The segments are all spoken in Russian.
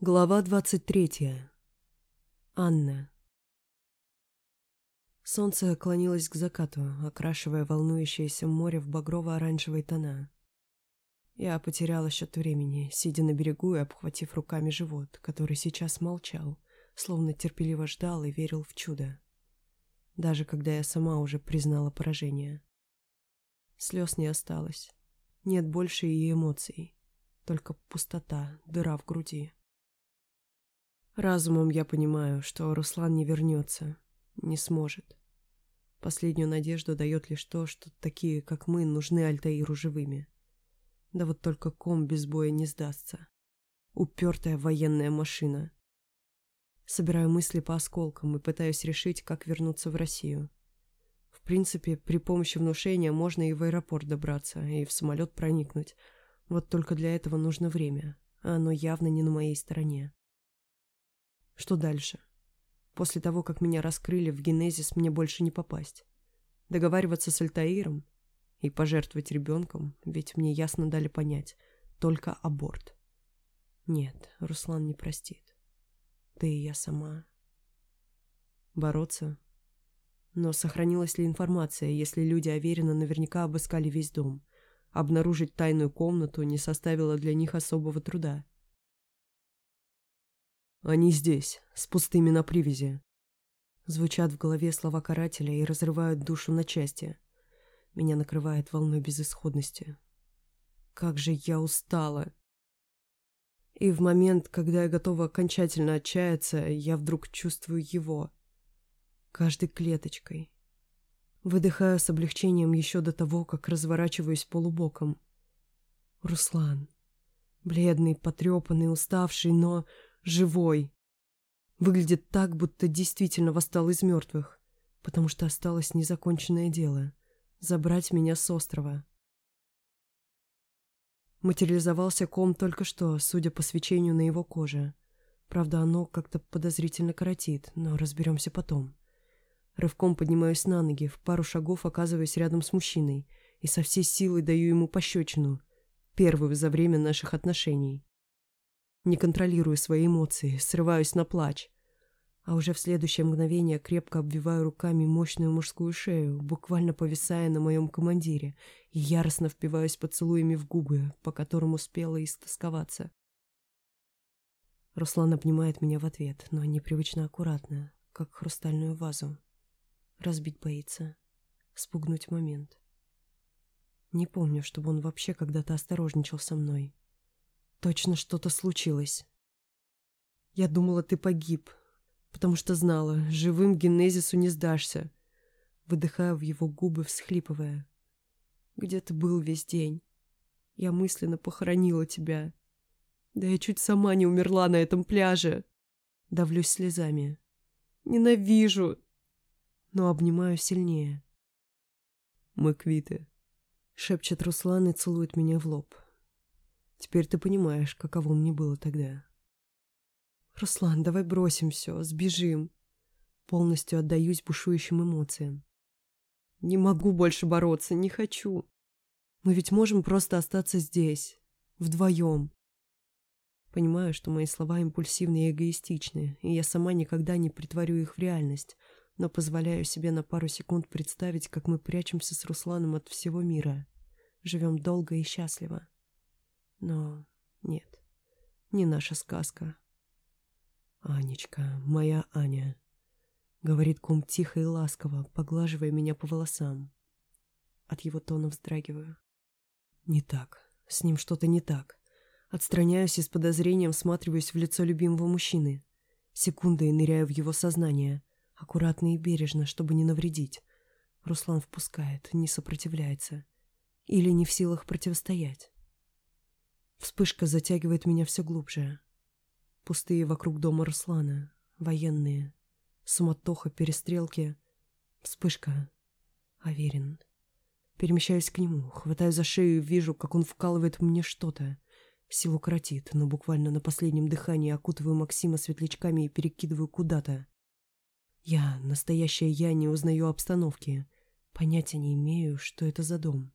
Глава двадцать третья. Анна. Солнце клонилось к закату, окрашивая волнующееся море в багрово-оранжевые тона. Я потеряла счет времени, сидя на берегу и обхватив руками живот, который сейчас молчал, словно терпеливо ждал и верил в чудо. Даже когда я сама уже признала поражение. Слез не осталось. Нет больше и эмоций. Только пустота, дыра в груди. Разумом я понимаю, что Руслан не вернется, не сможет. Последнюю надежду дает лишь то, что такие, как мы, нужны Альтаиру живыми. Да вот только ком без боя не сдастся. Упертая военная машина. Собираю мысли по осколкам и пытаюсь решить, как вернуться в Россию. В принципе, при помощи внушения можно и в аэропорт добраться, и в самолет проникнуть. Вот только для этого нужно время, а оно явно не на моей стороне. Что дальше? После того, как меня раскрыли в генезис, мне больше не попасть. Договариваться с Альтаиром и пожертвовать ребенком, ведь мне ясно дали понять, только аборт. Нет, Руслан не простит. Да и я сама. Бороться? Но сохранилась ли информация, если люди Аверина наверняка обыскали весь дом? Обнаружить тайную комнату не составило для них особого труда. Они здесь, с пустыми на привязи. Звучат в голове слова карателя и разрывают душу на части. Меня накрывает волной безысходности. Как же я устала. И в момент, когда я готова окончательно отчаяться, я вдруг чувствую его. Каждой клеточкой. Выдыхаю с облегчением еще до того, как разворачиваюсь полубоком. Руслан. Бледный, потрепанный, уставший, но живой. Выглядит так, будто действительно восстал из мертвых, потому что осталось незаконченное дело — забрать меня с острова. Материализовался ком только что, судя по свечению на его коже. Правда, оно как-то подозрительно коротит, но разберемся потом. Рывком поднимаюсь на ноги, в пару шагов оказываюсь рядом с мужчиной и со всей силой даю ему пощечину, первую за время наших отношений. Не контролирую свои эмоции, срываюсь на плач. А уже в следующее мгновение крепко обвиваю руками мощную мужскую шею, буквально повисая на моем командире, и яростно впиваюсь поцелуями в губы, по которым успела истосковаться. Руслан обнимает меня в ответ, но непривычно аккуратно, как хрустальную вазу. Разбить боится. Спугнуть момент. Не помню, чтобы он вообще когда-то осторожничал со мной. Точно что-то случилось. Я думала, ты погиб, потому что знала, живым Генезису не сдашься. Выдыхаю в его губы, всхлипывая. Где ты был весь день? Я мысленно похоронила тебя. Да я чуть сама не умерла на этом пляже. Давлюсь слезами. Ненавижу. Но обнимаю сильнее. Мы квиты. Шепчет Руслан и целует меня в лоб. Теперь ты понимаешь, каково мне было тогда. Руслан, давай бросим все, сбежим. Полностью отдаюсь бушующим эмоциям. Не могу больше бороться, не хочу. Мы ведь можем просто остаться здесь, вдвоем. Понимаю, что мои слова импульсивны и эгоистичны, и я сама никогда не притворю их в реальность, но позволяю себе на пару секунд представить, как мы прячемся с Русланом от всего мира. Живем долго и счастливо. Но нет, не наша сказка. «Анечка, моя Аня», — говорит кум тихо и ласково, поглаживая меня по волосам. От его тона вздрагиваю. «Не так. С ним что-то не так. Отстраняюсь и с подозрением всматриваюсь в лицо любимого мужчины. Секундой ныряю в его сознание, аккуратно и бережно, чтобы не навредить. Руслан впускает, не сопротивляется. Или не в силах противостоять. Вспышка затягивает меня все глубже. Пустые вокруг дома Руслана, военные, суматоха, перестрелки. Вспышка. Аверин. Перемещаюсь к нему, хватаю за шею и вижу, как он вкалывает мне что-то. Силу коротит, но буквально на последнем дыхании окутываю Максима светлячками и перекидываю куда-то. Я, настоящая я, не узнаю обстановки. Понятия не имею, что это за дом.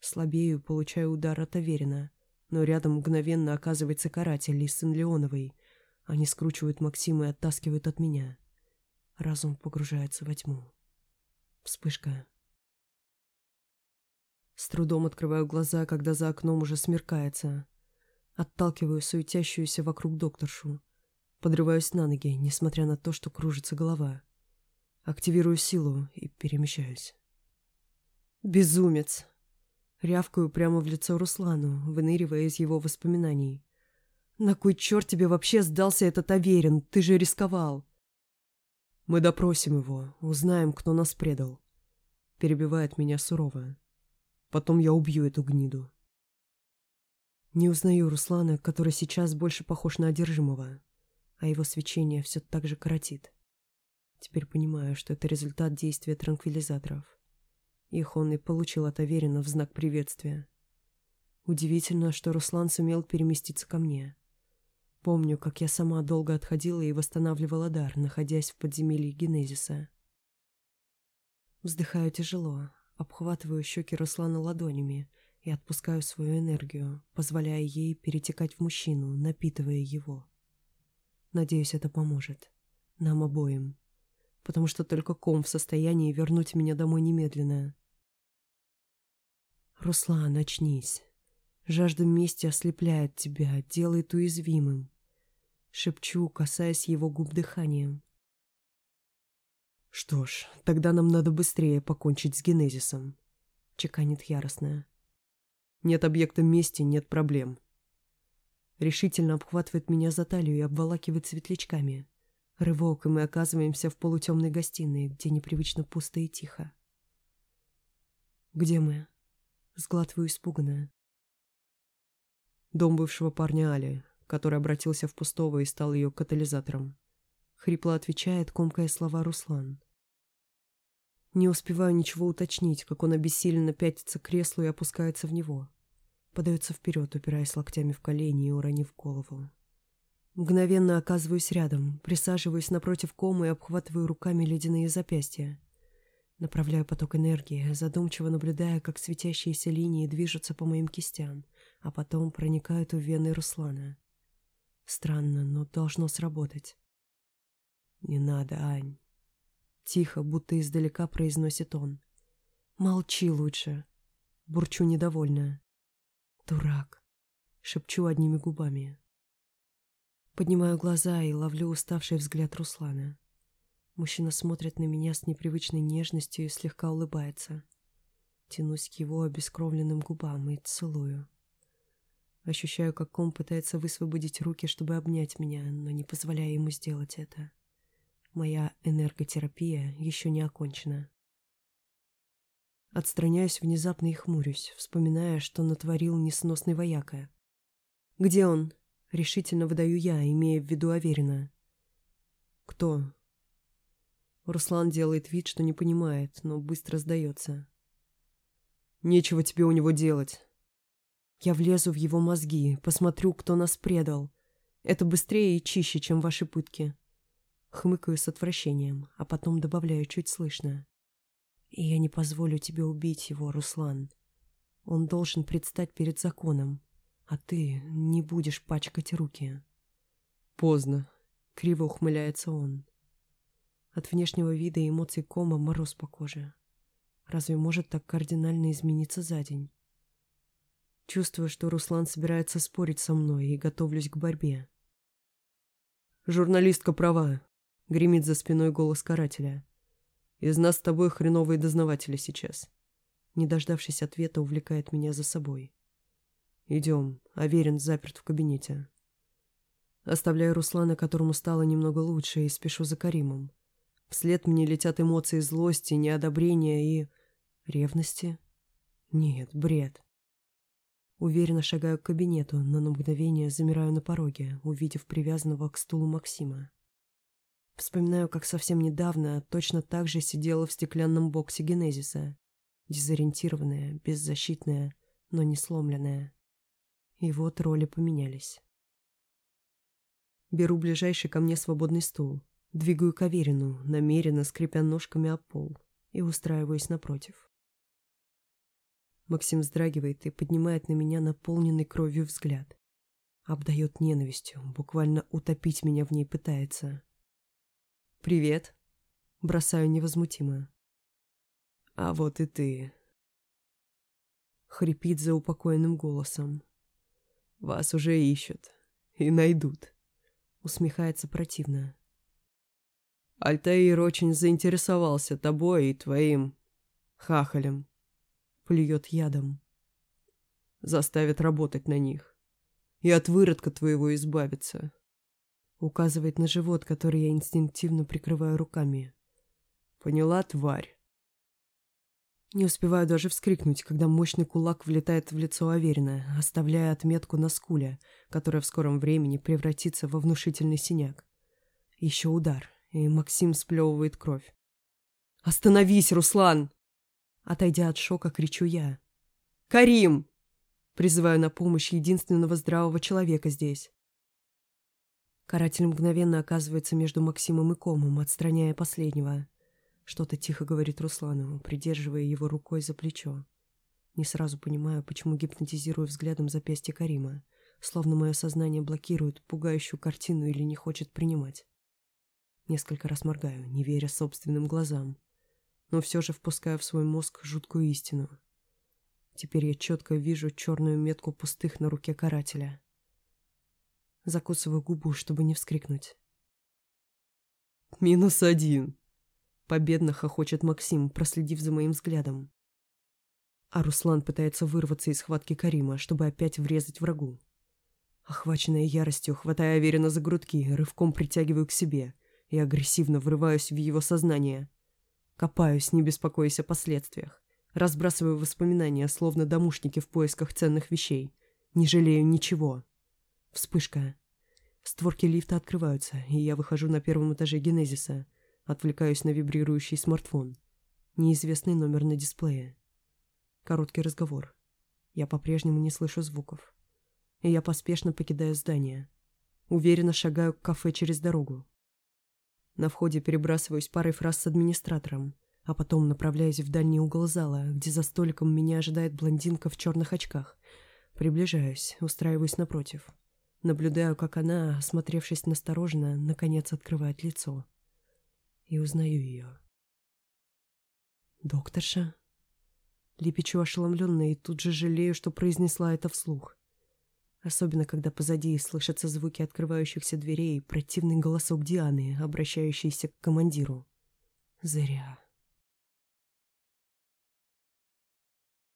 Слабею, получаю удар от Аверина но рядом мгновенно оказывается каратель из Сен-Леоновой, Они скручивают Максима и оттаскивают от меня. Разум погружается во тьму. Вспышка. С трудом открываю глаза, когда за окном уже смеркается. Отталкиваю суетящуюся вокруг докторшу. Подрываюсь на ноги, несмотря на то, что кружится голова. Активирую силу и перемещаюсь. «Безумец!» Рявкаю прямо в лицо Руслану, выныривая из его воспоминаний. «На кой черт тебе вообще сдался этот Аверин? Ты же рисковал!» «Мы допросим его, узнаем, кто нас предал», — перебивает меня сурово. «Потом я убью эту гниду». Не узнаю Руслана, который сейчас больше похож на одержимого, а его свечение все так же коротит. Теперь понимаю, что это результат действия транквилизаторов. Их он и получил от Аверина в знак приветствия. Удивительно, что Руслан сумел переместиться ко мне. Помню, как я сама долго отходила и восстанавливала дар, находясь в подземелье Генезиса. Вздыхаю тяжело, обхватываю щеки Руслана ладонями и отпускаю свою энергию, позволяя ей перетекать в мужчину, напитывая его. Надеюсь, это поможет. Нам обоим. Потому что только ком в состоянии вернуть меня домой немедленно. Руслан, очнись. Жажда мести ослепляет тебя, делает уязвимым. Шепчу, касаясь его губ дыханием. «Что ж, тогда нам надо быстрее покончить с генезисом», — чеканит яростная. «Нет объекта мести, нет проблем». Решительно обхватывает меня за талию и обволакивает светлячками. Рывок, и мы оказываемся в полутемной гостиной, где непривычно пусто и тихо. «Где мы?» — сглатываю испуганная. Дом бывшего парня Али, который обратился в пустого и стал ее катализатором. Хрипло отвечает, комкая слова Руслан. Не успеваю ничего уточнить, как он обессиленно пятится к креслу и опускается в него. Подается вперед, упираясь локтями в колени и уронив голову. Мгновенно оказываюсь рядом, присаживаюсь напротив комы и обхватываю руками ледяные запястья. Направляю поток энергии, задумчиво наблюдая, как светящиеся линии движутся по моим кистям, а потом проникают в вены Руслана. Странно, но должно сработать. «Не надо, Ань». Тихо, будто издалека произносит он. «Молчи лучше». Бурчу недовольно. «Дурак», — шепчу одними губами. Поднимаю глаза и ловлю уставший взгляд Руслана. Мужчина смотрит на меня с непривычной нежностью и слегка улыбается. Тянусь к его обескровленным губам и целую. Ощущаю, как ком пытается высвободить руки, чтобы обнять меня, но не позволяя ему сделать это. Моя энерготерапия еще не окончена. Отстраняюсь внезапно и хмурюсь, вспоминая, что натворил несносный вояка. «Где он?» — решительно выдаю я, имея в виду Аверина. «Кто?» Руслан делает вид, что не понимает, но быстро сдается. «Нечего тебе у него делать. Я влезу в его мозги, посмотрю, кто нас предал. Это быстрее и чище, чем ваши пытки. Хмыкаю с отвращением, а потом добавляю чуть слышно. И я не позволю тебе убить его, Руслан. Он должен предстать перед законом, а ты не будешь пачкать руки. Поздно. Криво ухмыляется он. От внешнего вида и эмоций кома мороз по коже. Разве может так кардинально измениться за день? Чувствую, что Руслан собирается спорить со мной и готовлюсь к борьбе. «Журналистка права», — гремит за спиной голос карателя. «Из нас с тобой хреновые дознаватели сейчас». Не дождавшись ответа, увлекает меня за собой. «Идем, Аверин заперт в кабинете». Оставляю Руслана, которому стало немного лучше, и спешу за Каримом. Вслед мне летят эмоции злости, неодобрения и... ревности. Нет, бред. Уверенно шагаю к кабинету, но на мгновение замираю на пороге, увидев привязанного к стулу Максима. Вспоминаю, как совсем недавно точно так же сидела в стеклянном боксе Генезиса, дезориентированная, беззащитная, но не сломленная. И вот роли поменялись. Беру ближайший ко мне свободный стул, двигаю к намеренно скрипя ножками о пол, и устраиваюсь напротив. Максим вздрагивает и поднимает на меня наполненный кровью взгляд. Обдает ненавистью, буквально утопить меня в ней пытается. «Привет», — бросаю невозмутимо. «А вот и ты», — хрипит за упокоенным голосом. «Вас уже ищут и найдут», — усмехается противно. «Альтаир очень заинтересовался тобой и твоим хахалем», — плюет ядом. «Заставит работать на них и от выродка твоего избавиться», — указывает на живот, который я инстинктивно прикрываю руками. «Поняла, тварь?» Не успеваю даже вскрикнуть, когда мощный кулак влетает в лицо Аверина, оставляя отметку на скуле, которая в скором времени превратится во внушительный синяк. Еще удар, и Максим сплевывает кровь. «Остановись, Руслан!» Отойдя от шока, кричу я. «Карим!» Призываю на помощь единственного здравого человека здесь. Каратель мгновенно оказывается между Максимом и Комом, отстраняя последнего. Что-то тихо говорит Руслану, придерживая его рукой за плечо. Не сразу понимаю, почему гипнотизирую взглядом запястье Карима, словно мое сознание блокирует пугающую картину или не хочет принимать. Несколько раз моргаю, не веря собственным глазам, но все же впускаю в свой мозг жуткую истину. Теперь я четко вижу черную метку пустых на руке карателя. Закусываю губу, чтобы не вскрикнуть. «Минус один!» Победно хохочет Максим, проследив за моим взглядом. А Руслан пытается вырваться из схватки Карима, чтобы опять врезать врагу. Охваченная яростью, хватая Аверина за грудки, рывком притягиваю к себе и агрессивно врываюсь в его сознание. Копаюсь, не беспокоясь о последствиях. Разбрасываю воспоминания, словно домушники в поисках ценных вещей. Не жалею ничего. Вспышка. Створки лифта открываются, и я выхожу на первом этаже Генезиса — Отвлекаюсь на вибрирующий смартфон. Неизвестный номер на дисплее. Короткий разговор. Я по-прежнему не слышу звуков. И я поспешно покидаю здание. Уверенно шагаю к кафе через дорогу. На входе перебрасываюсь парой фраз с администратором, а потом направляюсь в дальний угол зала, где за столиком меня ожидает блондинка в черных очках. Приближаюсь, устраиваюсь напротив. Наблюдаю, как она, осмотревшись настороженно, наконец открывает лицо и узнаю ее. «Докторша?» Лепечу ошеломленно и тут же жалею, что произнесла это вслух. Особенно, когда позади слышатся звуки открывающихся дверей и противный голосок Дианы, обращающийся к командиру. Зря.